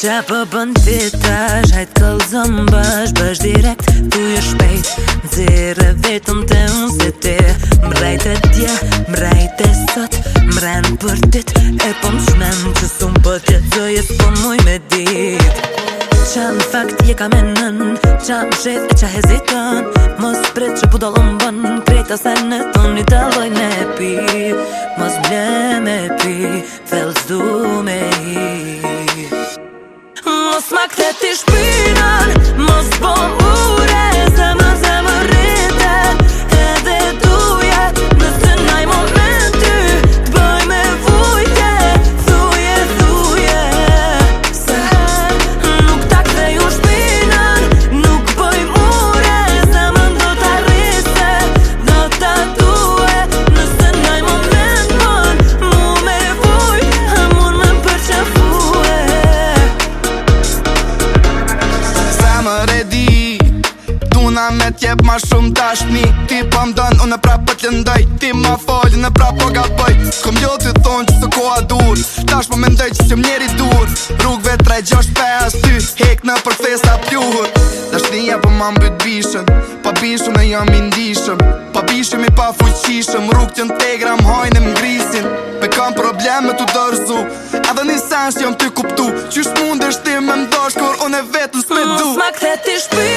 Qa po bën të tash, hajt këllë zëmë bësh, bësh direkt të jë shpejt zire vetëm të unë se ti, më e tje, më e sot Më për tit e po më shmenë, që s'un më për tjetë të jetë po muj me dit Qa në fakt je ka menën, qa më shet e qa hezitën Mos pre që pu dollë më bënë, krejta se në tonit të lojnë e pi smak të të shpina Una me tjep ma shumë dashni Ti pa më dënë, unë pra për të Ti ma fali, në pra për po ga bëj Kom ljo të thonë që së koha dur Tash po me ndaj që që më njeri dur Rrugve të rej gjosh ty Hek në për fesa pjuhur Dashnija për po ma mbyt bishën Pa bishëm e jam indishëm Pa bishëm i pa fuqishëm Rrug të në tegra më hajnë më grisin Pe kam probleme të dërzu Edhe një sens jam të kuptu Qysh mund është ti me më dosh Kër unë e vetën Më ti